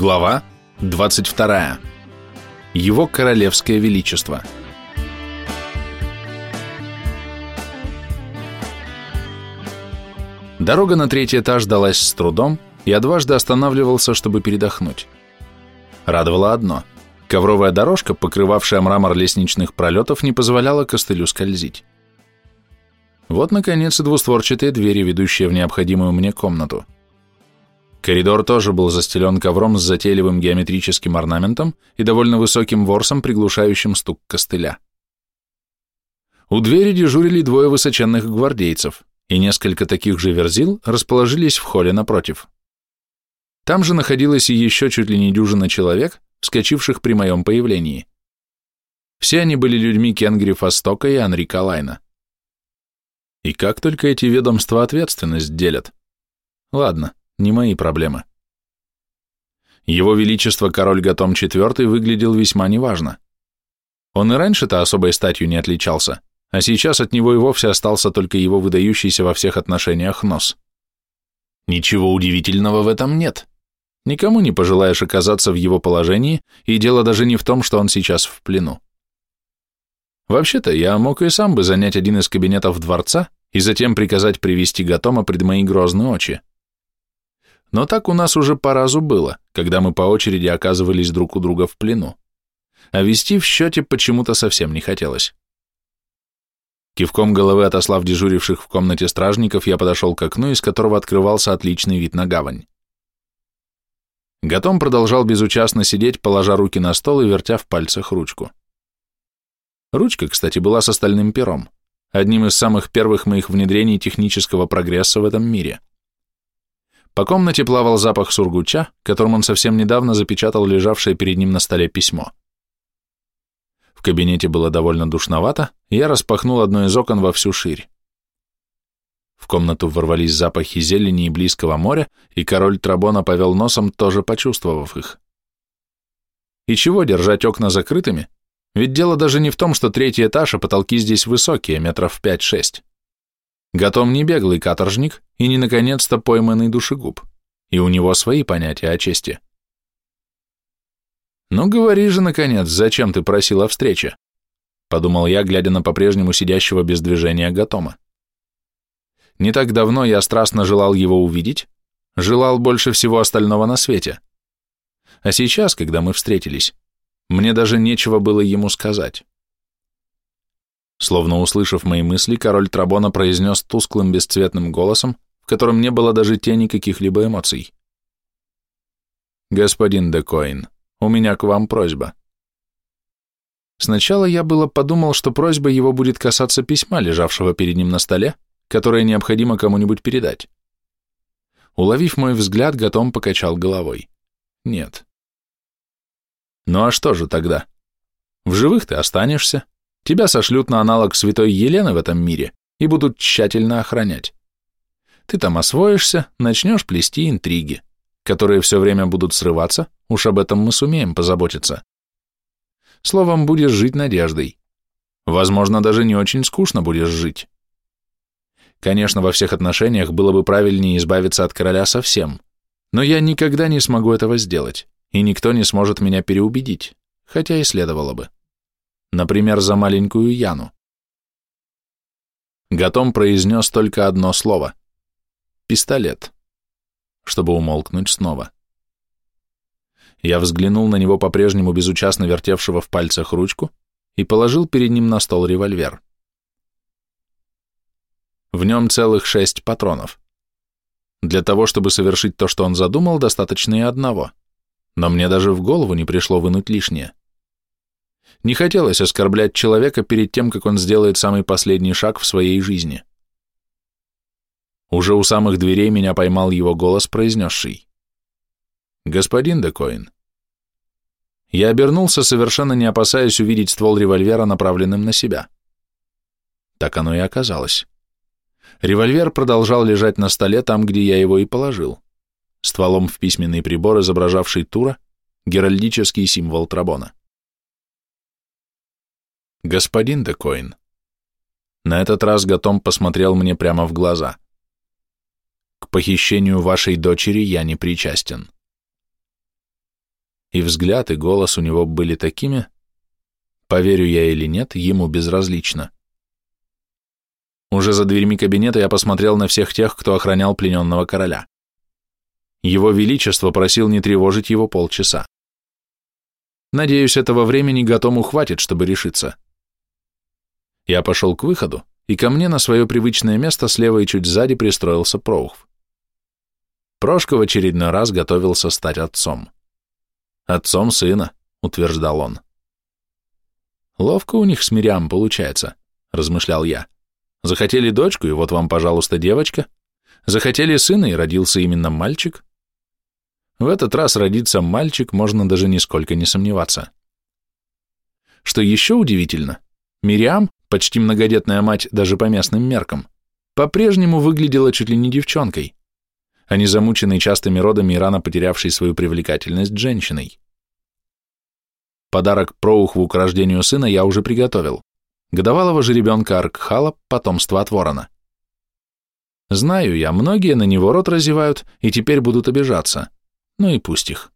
Глава 22. Его Королевское Величество. Дорога на третий этаж далась с трудом, и дважды останавливался, чтобы передохнуть. Радовало одно. Ковровая дорожка, покрывавшая мрамор лестничных пролетов, не позволяла костылю скользить. Вот, наконец, и двустворчатые двери, ведущие в необходимую мне комнату. Коридор тоже был застелен ковром с затейливым геометрическим орнаментом и довольно высоким ворсом, приглушающим стук костыля. У двери дежурили двое высоченных гвардейцев, и несколько таких же верзил расположились в холле напротив. Там же находилось и еще чуть ли не дюжина человек, вскочивших при моем появлении. Все они были людьми Кенгри Фастока и Анрика Лайна. И как только эти ведомства ответственность делят? Ладно, не мои проблемы. Его Величество король Гатом IV выглядел весьма неважно. Он и раньше-то особой статью не отличался, а сейчас от него и вовсе остался только его выдающийся во всех отношениях нос. Ничего удивительного в этом нет. Никому не пожелаешь оказаться в его положении, и дело даже не в том, что он сейчас в плену. Вообще-то, я мог и сам бы занять один из кабинетов дворца и затем приказать привести Гатома пред мои грозные очи. Но так у нас уже по разу было, когда мы по очереди оказывались друг у друга в плену. А вести в счете почему-то совсем не хотелось. Кивком головы отослав дежуривших в комнате стражников, я подошел к окну, из которого открывался отличный вид на гавань. Гатом продолжал безучастно сидеть, положа руки на стол и вертя в пальцах ручку. Ручка, кстати, была с остальным пером, одним из самых первых моих внедрений технического прогресса в этом мире. По комнате плавал запах сургуча, которым он совсем недавно запечатал лежавшее перед ним на столе письмо. В кабинете было довольно душновато, я распахнул одно из окон во всю ширь. В комнату ворвались запахи зелени и близкого моря, и король Трабона повел носом, тоже почувствовав их. И чего держать окна закрытыми? Ведь дело даже не в том, что третий этаж, а потолки здесь высокие, метров пять-шесть. Готом не беглый каторжник и не наконец-то пойманный душегуб, и у него свои понятия о чести. «Ну, говори же, наконец, зачем ты просил о встрече?» — подумал я, глядя на по-прежнему сидящего без движения Гатома. Не так давно я страстно желал его увидеть, желал больше всего остального на свете. А сейчас, когда мы встретились, мне даже нечего было ему сказать. Словно услышав мои мысли, король Трабона произнес тусклым бесцветным голосом, в котором не было даже тени каких-либо эмоций. «Господин Декоин, у меня к вам просьба». Сначала я было подумал, что просьба его будет касаться письма, лежавшего перед ним на столе, которое необходимо кому-нибудь передать. Уловив мой взгляд, Гатом покачал головой. Нет. Ну а что же тогда? В живых ты останешься, Тебя сошлют на аналог святой Елены в этом мире и будут тщательно охранять. Ты там освоишься, начнешь плести интриги, которые все время будут срываться, уж об этом мы сумеем позаботиться. Словом, будешь жить надеждой. Возможно, даже не очень скучно будешь жить. Конечно, во всех отношениях было бы правильнее избавиться от короля совсем, но я никогда не смогу этого сделать, и никто не сможет меня переубедить, хотя и следовало бы. Например, за маленькую Яну. Гатом произнес только одно слово — пистолет, чтобы умолкнуть снова. Я взглянул на него по-прежнему безучастно вертевшего в пальцах ручку и положил перед ним на стол револьвер. В нем целых шесть патронов. Для того, чтобы совершить то, что он задумал, достаточно и одного. Но мне даже в голову не пришло вынуть лишнее. Не хотелось оскорблять человека перед тем, как он сделает самый последний шаг в своей жизни. Уже у самых дверей меня поймал его голос, произнесший. «Господин Декоин». Я обернулся, совершенно не опасаясь увидеть ствол револьвера, направленным на себя. Так оно и оказалось. Револьвер продолжал лежать на столе там, где я его и положил, стволом в письменный прибор, изображавший Тура, геральдический символ Трабона. «Господин Декоин». На этот раз Гатом посмотрел мне прямо в глаза. «К похищению вашей дочери я не причастен». и взгляд, и голос у него были такими, поверю я или нет, ему безразлично. Уже за дверьми кабинета я посмотрел на всех тех, кто охранял плененного короля. Его Величество просил не тревожить его полчаса. Надеюсь, этого времени Гатому хватит, чтобы решиться. Я пошел к выходу, и ко мне на свое привычное место слева и чуть сзади пристроился Проухв. Прошка в очередной раз готовился стать отцом. «Отцом сына», — утверждал он. «Ловко у них с Мириам получается», — размышлял я. «Захотели дочку, и вот вам, пожалуйста, девочка. Захотели сына, и родился именно мальчик. В этот раз родится мальчик, можно даже нисколько не сомневаться. Что еще удивительно, Мириам, почти многодетная мать даже по местным меркам, по-прежнему выглядела чуть ли не девчонкой, а не замученной частыми родами и рано потерявшей свою привлекательность женщиной. Подарок проухву к рождению сына я уже приготовил. Годовалого жеребенка Аркхала, потомство от ворона. Знаю я, многие на него рот разевают и теперь будут обижаться. Ну и пусть их.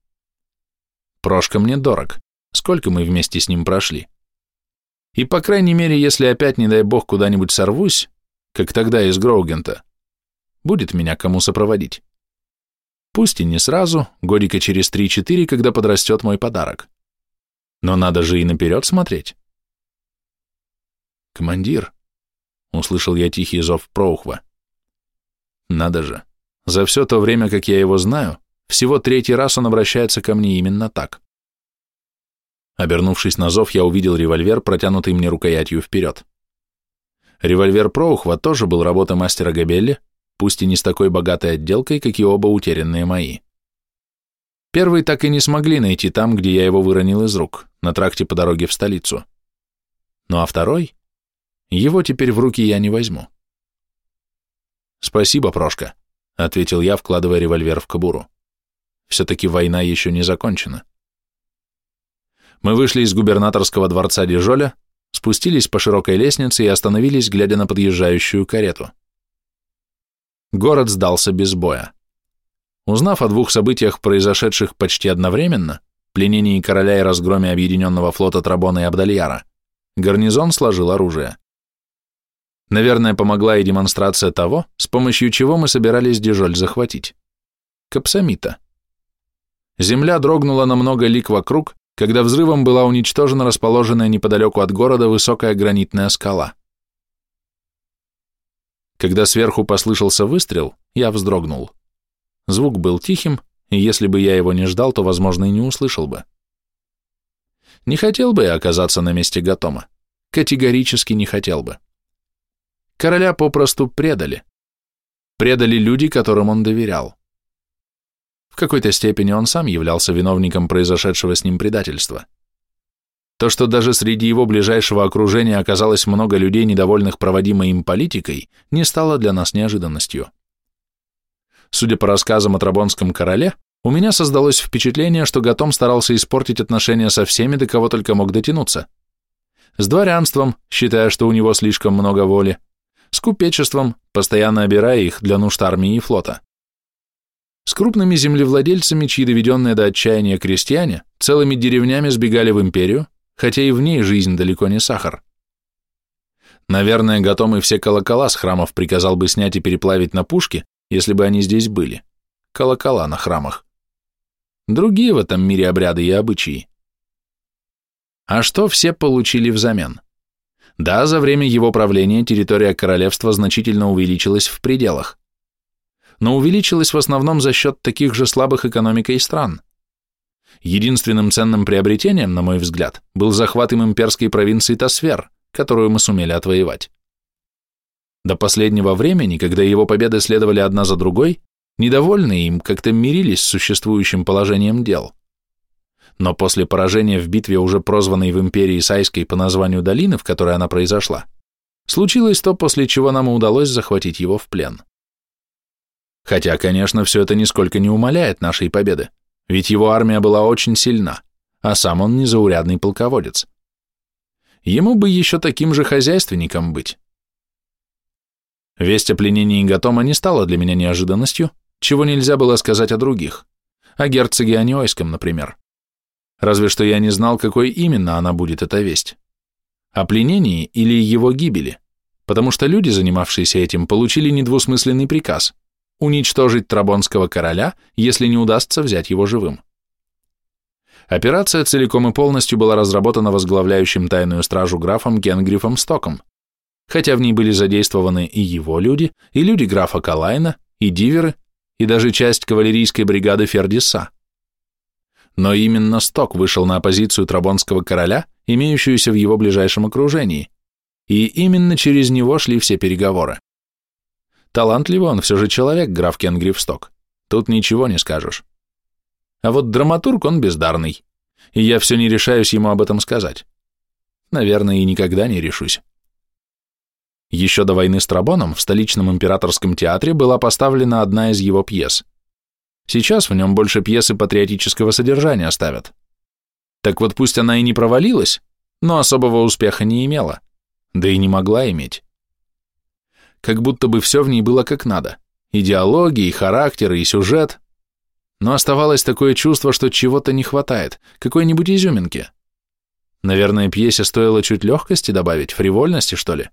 Прошка мне дорог. Сколько мы вместе с ним прошли. И, по крайней мере, если опять, не дай бог, куда-нибудь сорвусь, как тогда из Гроугента, будет меня кому сопроводить. Пусть и не сразу, годика через три-четыре, когда подрастет мой подарок. Но надо же и наперед смотреть. «Командир», — услышал я тихий зов Проухва. «Надо же, за все то время, как я его знаю, всего третий раз он обращается ко мне именно так. Обернувшись на зов, я увидел револьвер, протянутый мне рукоятью вперед. Револьвер Проухва тоже был работы мастера Габелли, пусть и не с такой богатой отделкой, как и оба утерянные мои. Первый так и не смогли найти там, где я его выронил из рук, на тракте по дороге в столицу. Ну а второй? Его теперь в руки я не возьму. «Спасибо, Прошка», — ответил я, вкладывая револьвер в кобуру. «Все-таки война еще не закончена». Мы вышли из губернаторского дворца Дижоля, спустились по широкой лестнице и остановились, глядя на подъезжающую карету. Город сдался без боя. Узнав о двух событиях, произошедших почти одновременно, пленении короля и разгроме объединенного флота Трабона и Абдальяра, гарнизон сложил оружие. Наверное, помогла и демонстрация того, с помощью чего мы собирались Дижоль захватить. Капсамита. Земля дрогнула на много лик вокруг, когда взрывом была уничтожена расположенная неподалеку от города высокая гранитная скала. Когда сверху послышался выстрел, я вздрогнул. Звук был тихим, и если бы я его не ждал, то, возможно, и не услышал бы. Не хотел бы я оказаться на месте Гатома. Категорически не хотел бы. Короля попросту предали. Предали люди, которым он доверял. В какой-то степени он сам являлся виновником произошедшего с ним предательства. То, что даже среди его ближайшего окружения оказалось много людей, недовольных проводимой им политикой, не стало для нас неожиданностью. Судя по рассказам о Трабонском короле, у меня создалось впечатление, что Гатом старался испортить отношения со всеми, до кого только мог дотянуться. С дворянством, считая, что у него слишком много воли, с купечеством, постоянно обирая их для нужд армии и флота с крупными землевладельцами, чьи доведенные до отчаяния крестьяне целыми деревнями сбегали в империю, хотя и в ней жизнь далеко не сахар. Наверное, Гатом и все колокола с храмов приказал бы снять и переплавить на пушки, если бы они здесь были. Колокола на храмах. Другие в этом мире обряды и обычаи. А что все получили взамен? Да, за время его правления территория королевства значительно увеличилась в пределах но увеличилась в основном за счет таких же слабых экономикой стран. Единственным ценным приобретением, на мой взгляд, был захват им имперской провинции Тасфер, которую мы сумели отвоевать. До последнего времени, когда его победы следовали одна за другой, недовольные им как-то мирились с существующим положением дел. Но после поражения в битве, уже прозванной в империи Сайской по названию долины, в которой она произошла, случилось то, после чего нам удалось захватить его в плен. Хотя, конечно, все это нисколько не умаляет нашей победы, ведь его армия была очень сильна, а сам он незаурядный полководец. Ему бы еще таким же хозяйственником быть. Весть о пленении Гатома не стала для меня неожиданностью, чего нельзя было сказать о других, о герцоге Аниойском, например. разве что я не знал, какой именно она будет эта весть. О пленении или его гибели, потому что люди, занимавшиеся этим, получили недвусмысленный приказ – уничтожить Трабонского короля, если не удастся взять его живым. Операция целиком и полностью была разработана возглавляющим тайную стражу графом Генгрифом Стоком, хотя в ней были задействованы и его люди, и люди графа Калайна, и диверы, и даже часть кавалерийской бригады Фердиса. Но именно Сток вышел на оппозицию Трабонского короля, имеющуюся в его ближайшем окружении, и именно через него шли все переговоры. Талантливый он все же человек, граф Сток, тут ничего не скажешь. А вот драматург он бездарный, и я все не решаюсь ему об этом сказать. Наверное, и никогда не решусь. Еще до войны с Трабоном в столичном императорском театре была поставлена одна из его пьес. Сейчас в нем больше пьесы патриотического содержания ставят. Так вот пусть она и не провалилась, но особого успеха не имела, да и не могла иметь. Как будто бы все в ней было как надо. И диалоги, и характеры, и сюжет, но оставалось такое чувство, что чего-то не хватает, какой-нибудь изюминки. Наверное, пьесе стоило чуть легкости добавить, фривольности, что ли.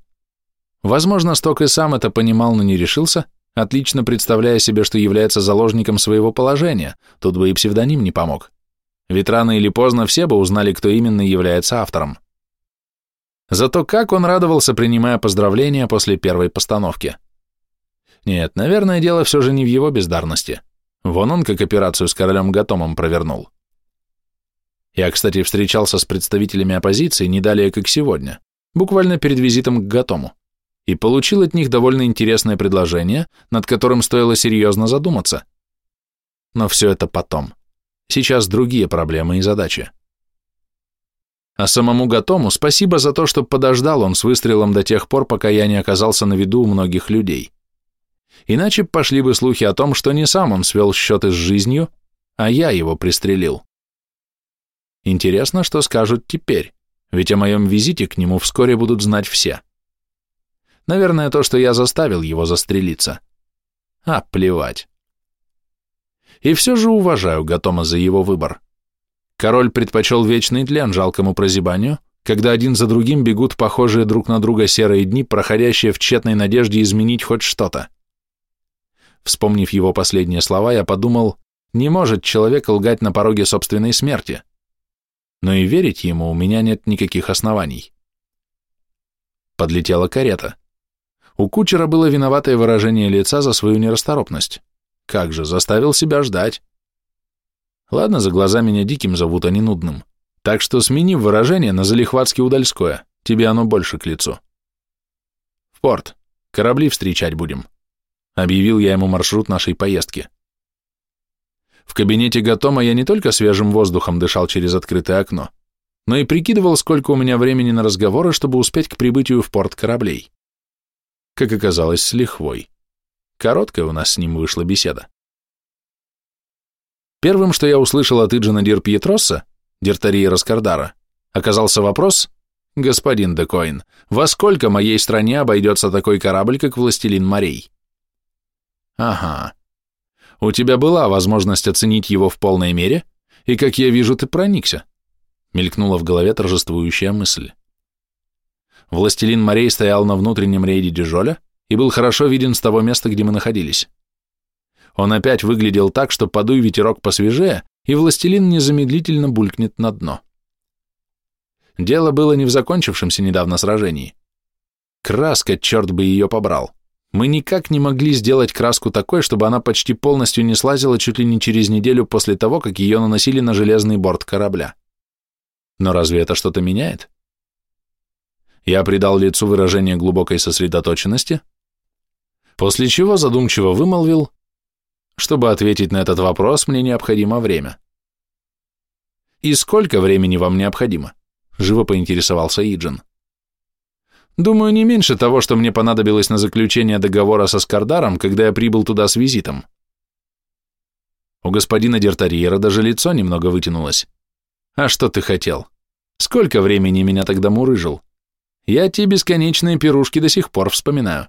Возможно, Сток и сам это понимал, но не решился, отлично представляя себе, что является заложником своего положения, тут бы и псевдоним не помог. Ведь рано или поздно все бы узнали, кто именно является автором. Зато как он радовался, принимая поздравления после первой постановки. Нет, наверное, дело все же не в его бездарности. Вон он как операцию с королем Гатомом провернул. Я, кстати, встречался с представителями оппозиции не далее, как сегодня, буквально перед визитом к Гатому, и получил от них довольно интересное предложение, над которым стоило серьезно задуматься. Но все это потом. Сейчас другие проблемы и задачи. А самому Гатому спасибо за то, что подождал он с выстрелом до тех пор, пока я не оказался на виду у многих людей. Иначе пошли бы слухи о том, что не сам он свел счеты с жизнью, а я его пристрелил. Интересно, что скажут теперь, ведь о моем визите к нему вскоре будут знать все. Наверное, то, что я заставил его застрелиться. А, плевать. И все же уважаю Гатома за его выбор. Король предпочел вечный тлен жалкому прозябанию, когда один за другим бегут похожие друг на друга серые дни, проходящие в тщетной надежде изменить хоть что-то. Вспомнив его последние слова, я подумал, не может человек лгать на пороге собственной смерти. Но и верить ему у меня нет никаких оснований. Подлетела карета. У кучера было виноватое выражение лица за свою нерасторопность. Как же, заставил себя ждать. Ладно, за глаза меня диким зовут, а не нудным. Так что смени выражение на залихватски-удальское, тебе оно больше к лицу. В порт. Корабли встречать будем. Объявил я ему маршрут нашей поездки. В кабинете Гатома я не только свежим воздухом дышал через открытое окно, но и прикидывал, сколько у меня времени на разговоры, чтобы успеть к прибытию в порт кораблей. Как оказалось, с лихвой. Короткая у нас с ним вышла беседа. Первым, что я услышал от Иджина Дир Пьетросса, Диртарии Раскардара, оказался вопрос, «Господин Декоин, во сколько моей стране обойдется такой корабль, как Властелин морей?» Ага. У тебя была возможность оценить его в полной мере, и, как я вижу, ты проникся. Мелькнула в голове торжествующая мысль. Властелин морей стоял на внутреннем рейде Дежоля и был хорошо виден с того места, где мы находились. Он опять выглядел так, что подуй ветерок посвежее, и властелин незамедлительно булькнет на дно. Дело было не в закончившемся недавно сражении. Краска, черт бы ее побрал. Мы никак не могли сделать краску такой, чтобы она почти полностью не слазила чуть ли не через неделю после того, как ее наносили на железный борт корабля. Но разве это что-то меняет? Я придал лицу выражение глубокой сосредоточенности, после чего задумчиво вымолвил, чтобы ответить на этот вопрос, мне необходимо время. «И сколько времени вам необходимо?» – живо поинтересовался Иджин. Думаю, не меньше того, что мне понадобилось на заключение договора со Скардаром, когда я прибыл туда с визитом. У господина Дертарьера даже лицо немного вытянулось. А что ты хотел? Сколько времени меня тогда мурыжил? Я те бесконечные пирушки до сих пор вспоминаю.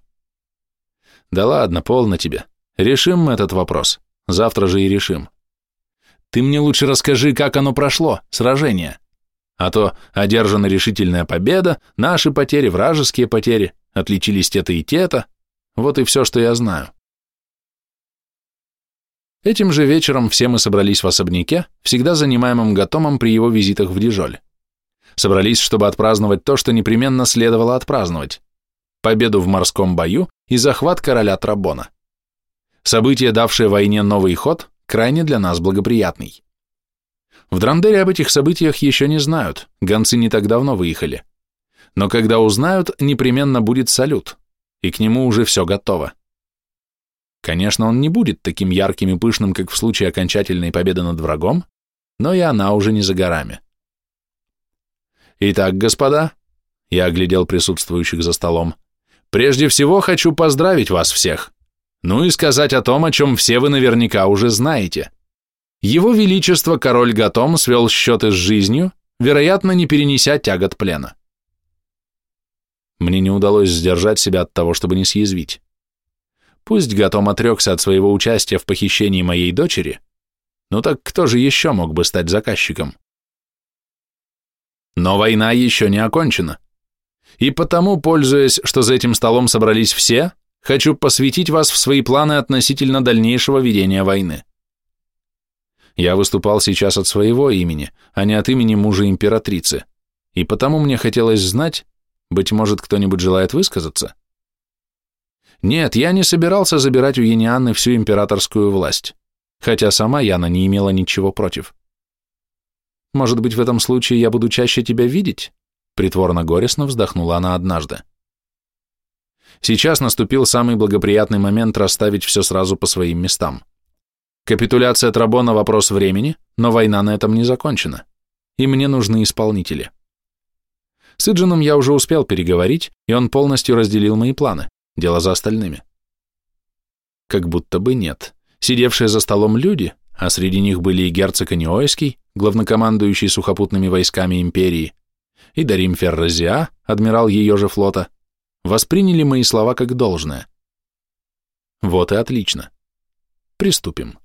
Да ладно, полно тебе. Решим мы этот вопрос. Завтра же и решим. Ты мне лучше расскажи, как оно прошло, сражение. А то одержана решительная победа, наши потери, вражеские потери, отличились те-то и те-то. Вот и все, что я знаю. Этим же вечером все мы собрались в особняке, всегда занимаемом Гатомом при его визитах в Дижоль. Собрались, чтобы отпраздновать то, что непременно следовало отпраздновать. Победу в морском бою и захват короля Трабона. Событие, давшее войне новый ход, крайне для нас благоприятный. В Драндере об этих событиях еще не знают, гонцы не так давно выехали. Но когда узнают, непременно будет салют, и к нему уже все готово. Конечно, он не будет таким ярким и пышным, как в случае окончательной победы над врагом, но и она уже не за горами. Итак, господа, я оглядел присутствующих за столом, прежде всего хочу поздравить вас всех, ну и сказать о том, о чем все вы наверняка уже знаете – его Величество король Гатом свел счеты с жизнью, вероятно, не перенеся тягот плена. Мне не удалось сдержать себя от того, чтобы не съязвить. Пусть Гатом отрекся от своего участия в похищении моей дочери, но так кто же еще мог бы стать заказчиком? Но война еще не окончена. И потому, пользуясь, что за этим столом собрались все, хочу посвятить вас в свои планы относительно дальнейшего ведения войны. Я выступал сейчас от своего имени, а не от имени мужа императрицы, и потому мне хотелось знать, быть может, кто-нибудь желает высказаться? Нет, я не собирался забирать у Енианны всю императорскую власть, хотя сама Яна не имела ничего против. Может быть, в этом случае я буду чаще тебя видеть? Притворно-горестно вздохнула она однажды. Сейчас наступил самый благоприятный момент расставить все сразу по своим местам. Капитуляция Трабона – вопрос времени, но война на этом не закончена, и мне нужны исполнители. С Иджином я уже успел переговорить, и он полностью разделил мои планы, дело за остальными. Как будто бы нет. Сидевшие за столом люди, а среди них были и герцог Аниойский, главнокомандующий сухопутными войсками империи, и Дарим Ферразиа, адмирал ее же флота, восприняли мои слова как должное. Вот и отлично. Приступим.